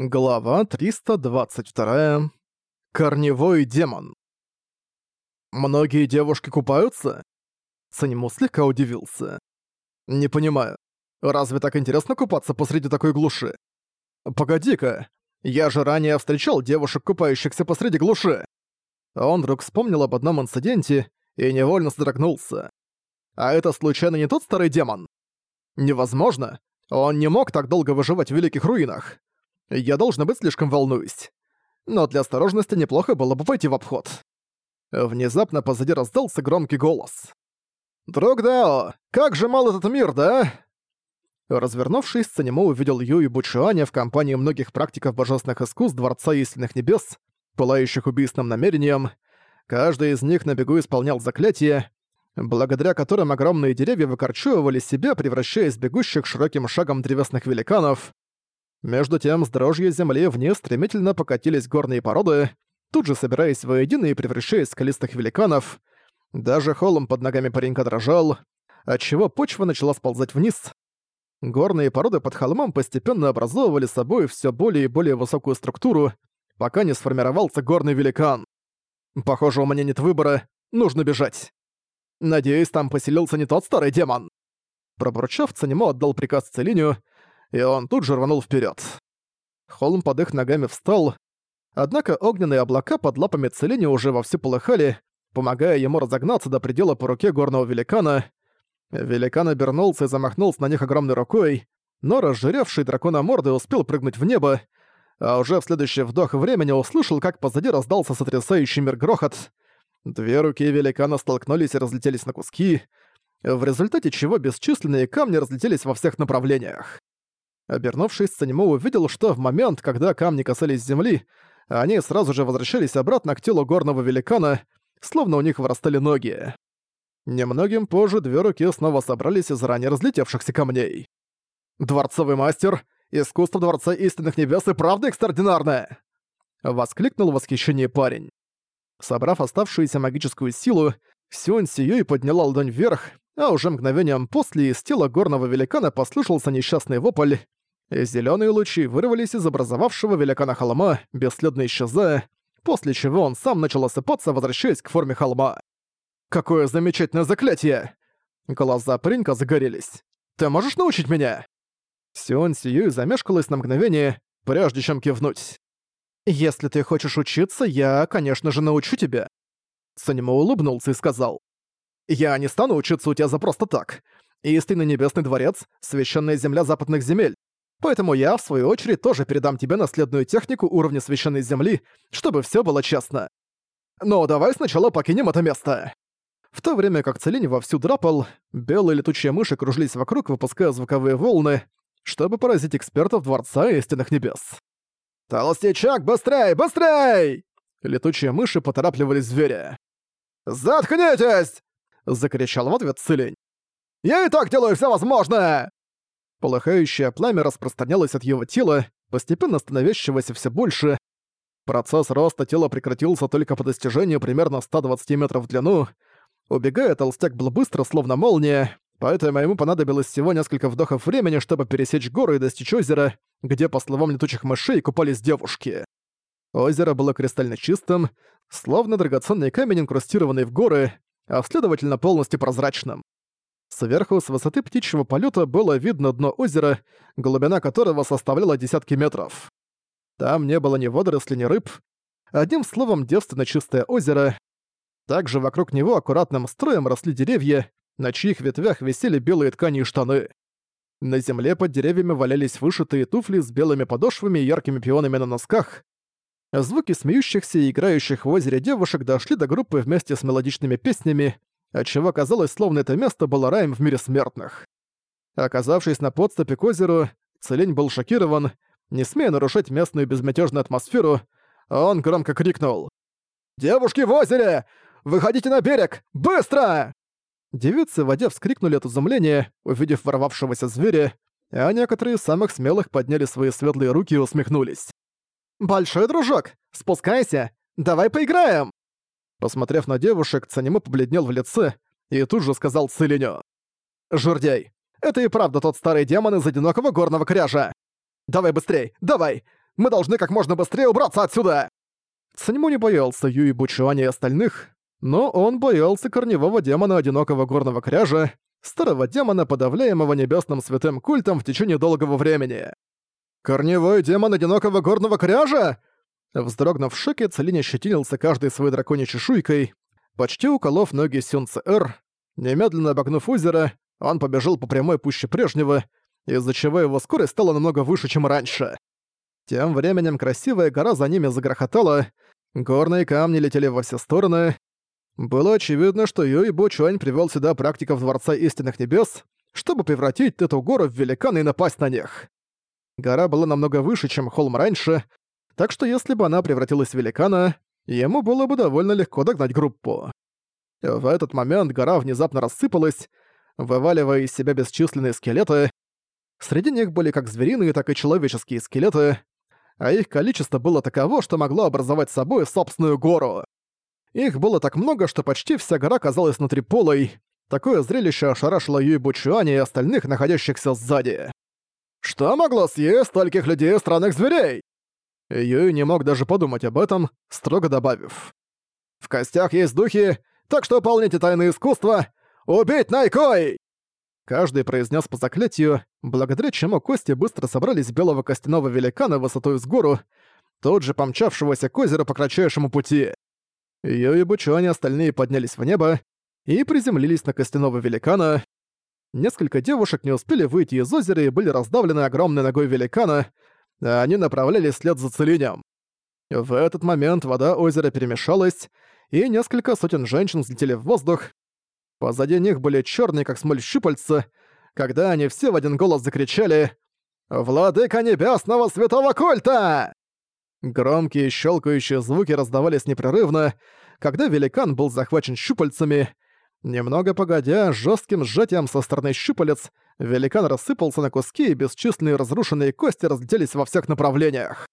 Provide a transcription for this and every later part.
Глава 322. Корневой демон. «Многие девушки купаются?» Санему слегка удивился. «Не понимаю, разве так интересно купаться посреди такой глуши? Погоди-ка, я же ранее встречал девушек, купающихся посреди глуши!» Он вдруг вспомнил об одном инциденте и невольно содрогнулся. «А это случайно не тот старый демон?» «Невозможно! Он не мог так долго выживать в Великих Руинах!» Я, должна быть, слишком волнуюсь. Но для осторожности неплохо было бы пойти в обход. Внезапно позади раздался громкий голос. «Друг Дао, как же мал этот мир, да?» Развернувшись, Санему увидел Ю и Бучуаня в компании многих практиков божественных искусств Дворца Истинных Небес, пылающих убийственным намерением. Каждый из них на бегу исполнял заклятие, благодаря которым огромные деревья выкорчевывали себя, превращаясь в бегущих широким шагом древесных великанов. Между тем, с дрожью земли вниз стремительно покатились горные породы, тут же собираясь воедино и превращаясь в скалистых великанов. Даже холм под ногами паренька дрожал, отчего почва начала сползать вниз. Горные породы под холмом постепенно образовывали собой все более и более высокую структуру, пока не сформировался горный великан. Похоже, у меня нет выбора, нужно бежать. Надеюсь, там поселился не тот старый демон. Пробурчав, Цанимо отдал приказ Целиню, и он тут же рванул вперед. Холм под их ногами встал, однако огненные облака под лапами Целини уже вовсю полыхали, помогая ему разогнаться до предела по руке горного великана. Великан обернулся и замахнулся на них огромной рукой, но разжиревший дракона морды успел прыгнуть в небо, а уже в следующий вдох времени услышал, как позади раздался сотрясающий мир грохот. Две руки великана столкнулись и разлетелись на куски, в результате чего бесчисленные камни разлетелись во всех направлениях. Обернувшись, Санему увидел, что в момент, когда камни касались земли, они сразу же возвращались обратно к телу горного великана, словно у них вырастали ноги. Немногим позже две руки снова собрались из ранее разлетевшихся камней. «Дворцовый мастер! Искусство Дворца Истинных Небес и правда экстраординарное!» Воскликнул в восхищении парень. Собрав оставшуюся магическую силу, Сюнь Сиюй подняла ладонь вверх, а уже мгновением после из тела горного великана послышался несчастный вопль, Зелёные лучи вырвались из образовавшего великана холма, бесследно исчезая, после чего он сам начал осыпаться, возвращаясь к форме холма. «Какое замечательное заклятие!» Глаза паренька загорелись. «Ты можешь научить меня?» Сион Сиюй замешкалась на мгновение, прежде чем кивнуть. «Если ты хочешь учиться, я, конечно же, научу тебя». Санимо улыбнулся и сказал. «Я не стану учиться у тебя за просто так. Истинный Небесный Дворец — священная земля западных земель. Поэтому я, в свою очередь, тоже передам тебе наследную технику уровня священной земли, чтобы все было честно. Но давай сначала покинем это место. В то время как Целинь вовсю драпал, белые летучие мыши кружились вокруг, выпуская звуковые волны, чтобы поразить экспертов Дворца Истинных Небес. «Толстячок, быстрей, быстрей!» Летучие мыши поторапливали зверя. «Заткнитесь!» — закричал в ответ Целинь. «Я и так делаю все возможное!» Полыхающее пламя распространялось от его тела, постепенно становящегося все больше. Процесс роста тела прекратился только по достижению примерно 120 метров в длину. Убегая, толстяк был быстро, словно молния, поэтому ему понадобилось всего несколько вдохов времени, чтобы пересечь гору и достичь озера, где, по словам летучих мышей, купались девушки. Озеро было кристально чистым, словно драгоценный камень, инкрустированный в горы, а следовательно полностью прозрачным. Сверху, с высоты птичьего полета было видно дно озера, глубина которого составляла десятки метров. Там не было ни водорослей, ни рыб. Одним словом, девственно чистое озеро. Также вокруг него аккуратным строем росли деревья, на чьих ветвях висели белые ткани и штаны. На земле под деревьями валялись вышитые туфли с белыми подошвами и яркими пионами на носках. Звуки смеющихся и играющих в озере девушек дошли до группы вместе с мелодичными песнями, отчего казалось, словно это место было раем в мире смертных. Оказавшись на подступе к озеру, Целень был шокирован, не смея нарушать местную безмятежную атмосферу, он громко крикнул. «Девушки в озере! Выходите на берег! Быстро!» Девицы в воде вскрикнули от изумления, увидев ворвавшегося зверя, а некоторые из самых смелых подняли свои светлые руки и усмехнулись. «Большой дружок, спускайся! Давай поиграем!» Посмотрев на девушек, Цанему побледнел в лице и тут же сказал Целиню. «Журдяй, это и правда тот старый демон из одинокого горного кряжа! Давай быстрей, давай! Мы должны как можно быстрее убраться отсюда!» Циньму не боялся Юи Бучуани и остальных, но он боялся корневого демона одинокого горного кряжа, старого демона, подавляемого небесным святым культом в течение долгого времени. «Корневой демон одинокого горного кряжа?» Вздрогнув шоке, Целинь ощетинился каждой своей драконьей чешуйкой, почти уколов ноги Сюнце Эр. Немедленно обогнув озеро, он побежал по прямой пуще прежнего, из-за чего его скорость стала намного выше, чем раньше. Тем временем красивая гора за ними загрохотала, горные камни летели во все стороны. Было очевидно, что Юй Бо Чуань привёл сюда практиков Дворца Истинных Небес, чтобы превратить эту гору в великана и напасть на них. Гора была намного выше, чем холм раньше, так что если бы она превратилась в великана, ему было бы довольно легко догнать группу. В этот момент гора внезапно рассыпалась, вываливая из себя бесчисленные скелеты. Среди них были как звериные, так и человеческие скелеты, а их количество было таково, что могло образовать собой собственную гору. Их было так много, что почти вся гора казалась внутриполой. Такое зрелище ошарашило Юй Бучуани и остальных, находящихся сзади. Что могло съесть стольких людей и странных зверей? Юй не мог даже подумать об этом, строго добавив. «В костях есть духи, так что выполните тайное искусство! Убить Найкой!» Каждый произнес по заклятию, благодаря чему кости быстро собрались белого костяного великана высотой с гору, тот же помчавшегося к озеру по кратчайшему пути. Юй и Бучуань остальные поднялись в небо и приземлились на костяного великана. Несколько девушек не успели выйти из озера и были раздавлены огромной ногой великана, а они направлялись вслед за целинем. В этот момент вода озера перемешалась, и несколько сотен женщин взлетели в воздух. Позади них были черные, как смоль щупальца, когда они все в один голос закричали «Владыка небесного святого культа!» Громкие щелкающие звуки раздавались непрерывно, когда великан был захвачен щупальцами. Немного погодя, жестким сжатием со стороны щупалец, великан рассыпался на куски, и бесчисленные разрушенные кости разлетелись во всех направлениях.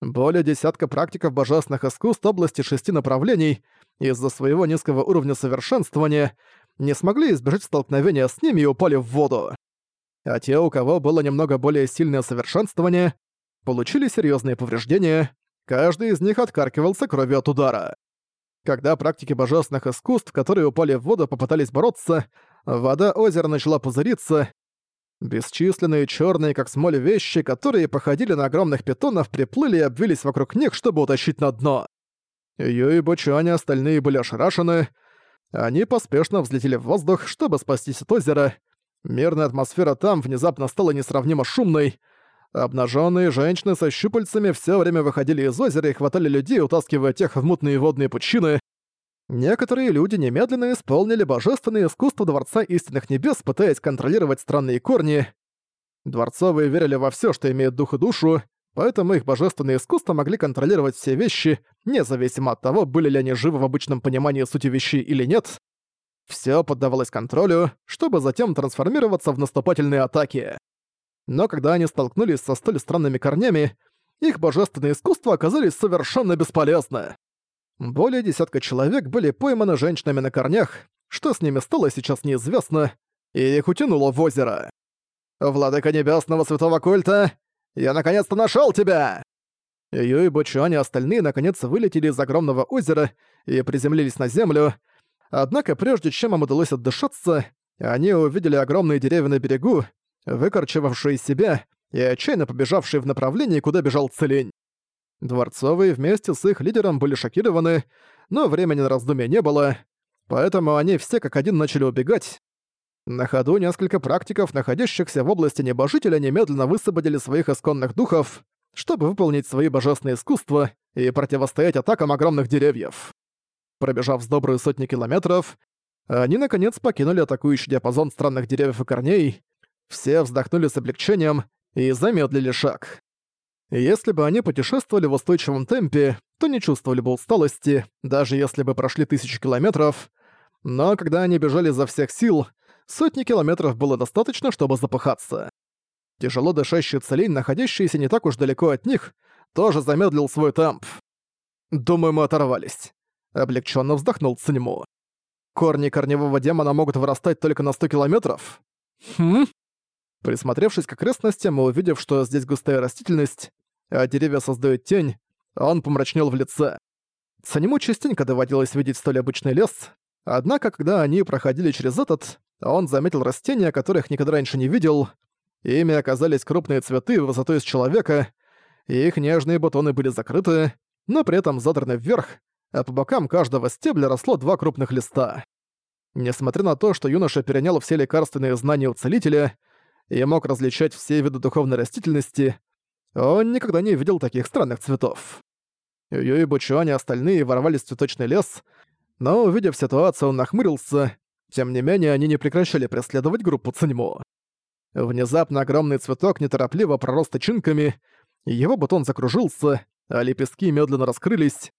Более десятка практиков божественных искусств области шести направлений из-за своего низкого уровня совершенствования не смогли избежать столкновения с ними и упали в воду. А те, у кого было немного более сильное совершенствование, получили серьезные повреждения, каждый из них откаркивался кровью от удара. Когда практики божественных искусств, которые упали в воду, попытались бороться, вода озера начала пузыриться. Бесчисленные черные, как смоль, вещи, которые походили на огромных питонов, приплыли и обвились вокруг них, чтобы утащить на дно. Бучуань и остальные были ошарашены. Они поспешно взлетели в воздух, чтобы спастись от озера. Мирная атмосфера там внезапно стала несравнимо шумной, Обнаженные женщины со щупальцами все время выходили из озера и хватали людей, утаскивая тех в мутные водные пучины. Некоторые люди немедленно исполнили божественное искусство Дворца Истинных Небес, пытаясь контролировать странные корни. Дворцовые верили во все, что имеет дух и душу, поэтому их божественные искусства могли контролировать все вещи, независимо от того, были ли они живы в обычном понимании сути вещей или нет. Все поддавалось контролю, чтобы затем трансформироваться в наступательные атаки но когда они столкнулись со столь странными корнями, их божественные искусства оказались совершенно бесполезны. Более десятка человек были пойманы женщинами на корнях, что с ними стало сейчас неизвестно, и их утянуло в озеро. «Владыка Небесного Святого Культа, я наконец-то нашел тебя!» Юй Бочуань и остальные наконец вылетели из огромного озера и приземлились на землю, однако прежде чем им удалось отдышаться, они увидели огромные деревья на берегу, выкорчевавший из себя и отчаянно побежавший в направлении, куда бежал Целень. Дворцовые вместе с их лидером были шокированы, но времени на раздумья не было, поэтому они все как один начали убегать. На ходу несколько практиков, находящихся в области небожителя, немедленно высвободили своих исконных духов, чтобы выполнить свои божественные искусства и противостоять атакам огромных деревьев. Пробежав с добрые сотни километров, они наконец покинули атакующий диапазон странных деревьев и корней, все вздохнули с облегчением и замедлили шаг. Если бы они путешествовали в устойчивом темпе, то не чувствовали бы усталости, даже если бы прошли тысячи километров. Но когда они бежали изо всех сил, сотни километров было достаточно, чтобы запыхаться. Тяжело дышащий целень, находящийся не так уж далеко от них, тоже замедлил свой темп. «Думаю, мы оторвались», — облегченно вздохнул Циньму. «Корни корневого демона могут вырастать только на 100 километров?» «Хм?» Присмотревшись к окрестностям и увидев, что здесь густая растительность, а деревья создают тень, он помрачнел в лице. Санему частенько доводилось видеть столь обычный лес, однако когда они проходили через этот, он заметил растения, которых никогда раньше не видел. Ими оказались крупные цветы высотой с человека, и их нежные бутоны были закрыты, но при этом задраны вверх, а по бокам каждого стебля росло два крупных листа. Несмотря на то, что юноша перенял все лекарственные знания у целителя и мог различать все виды духовной растительности, он никогда не видел таких странных цветов. Ю и Бучуань и остальные ворвались в цветочный лес, но, увидев ситуацию, он нахмурился. Тем не менее, они не прекращали преследовать группу Циньмо. Внезапно огромный цветок неторопливо пророс тычинками, его бутон закружился, а лепестки медленно раскрылись.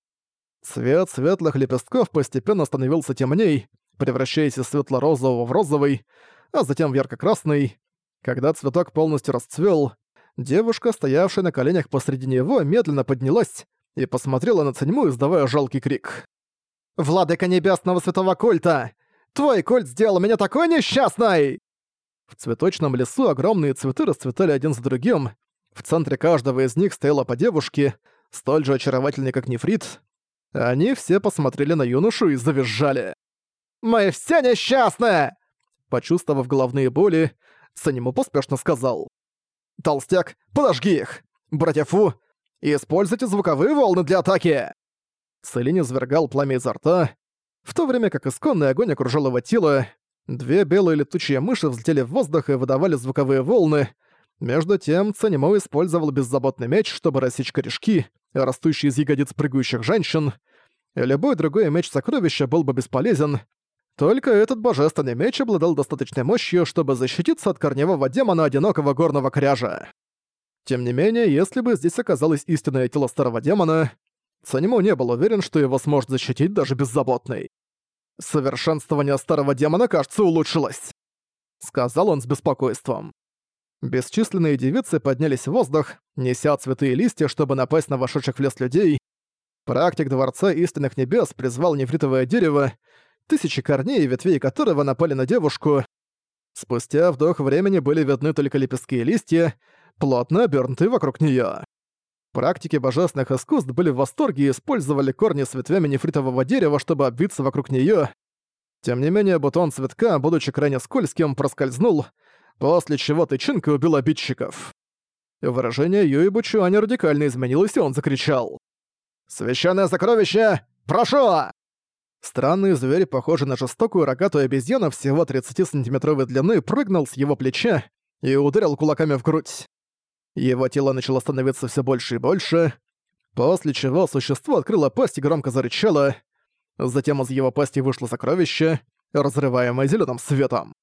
Цвет светлых лепестков постепенно становился темней, превращаясь из светло-розового в розовый, а затем в ярко-красный. Когда цветок полностью расцвел, девушка, стоявшая на коленях посреди него, медленно поднялась и посмотрела на Циньму, издавая жалкий крик. «Владыка Небесного Святого Культа! Твой культ сделал меня такой несчастной!» В цветочном лесу огромные цветы расцветали один за другим. В центре каждого из них стояла по девушке, столь же очаровательной, как нефрит. Они все посмотрели на юношу и завизжали. «Мы все несчастны!» Почувствовав головные боли, Санему поспешно сказал. «Толстяк, подожги их! Братья Фу, используйте звуковые волны для атаки!» Целин извергал пламя изо рта, в то время как исконный огонь окружал его тело, две белые летучие мыши взлетели в воздух и выдавали звуковые волны. Между тем Цанимо использовал беззаботный меч, чтобы рассечь корешки, растущие из ягодиц прыгающих женщин. Любой другой меч-сокровища был бы бесполезен, только этот божественный меч обладал достаточной мощью, чтобы защититься от корневого демона одинокого горного кряжа. Тем не менее, если бы здесь оказалось истинное тело старого демона, Санему не был уверен, что его сможет защитить даже беззаботный. «Совершенствование старого демона, кажется, улучшилось», — сказал он с беспокойством. Бесчисленные девицы поднялись в воздух, неся цветы и листья, чтобы напасть на вошедших в лес людей. Практик Дворца Истинных Небес призвал нефритовое дерево, тысячи корней и ветвей которого напали на девушку. Спустя вдох времени были видны только лепестки и листья, плотно обернутые вокруг неё. Практики божественных искусств были в восторге и использовали корни с ветвями нефритового дерева, чтобы обвиться вокруг неё. Тем не менее, бутон цветка, будучи крайне скользким, проскользнул, после чего тычинка убил обидчиков. Выражение Юи Бучуаня радикально изменилось, и он закричал. «Священное сокровище! Прошу!» Странный зверь, похожий на жестокую рогатую обезьяну всего 30-сантиметровой длины, прыгнул с его плеча и ударил кулаками в грудь. Его тело начало становиться все больше и больше, после чего существо открыло пасть и громко зарычало. Затем из его пасти вышло сокровище, разрываемое зеленым светом.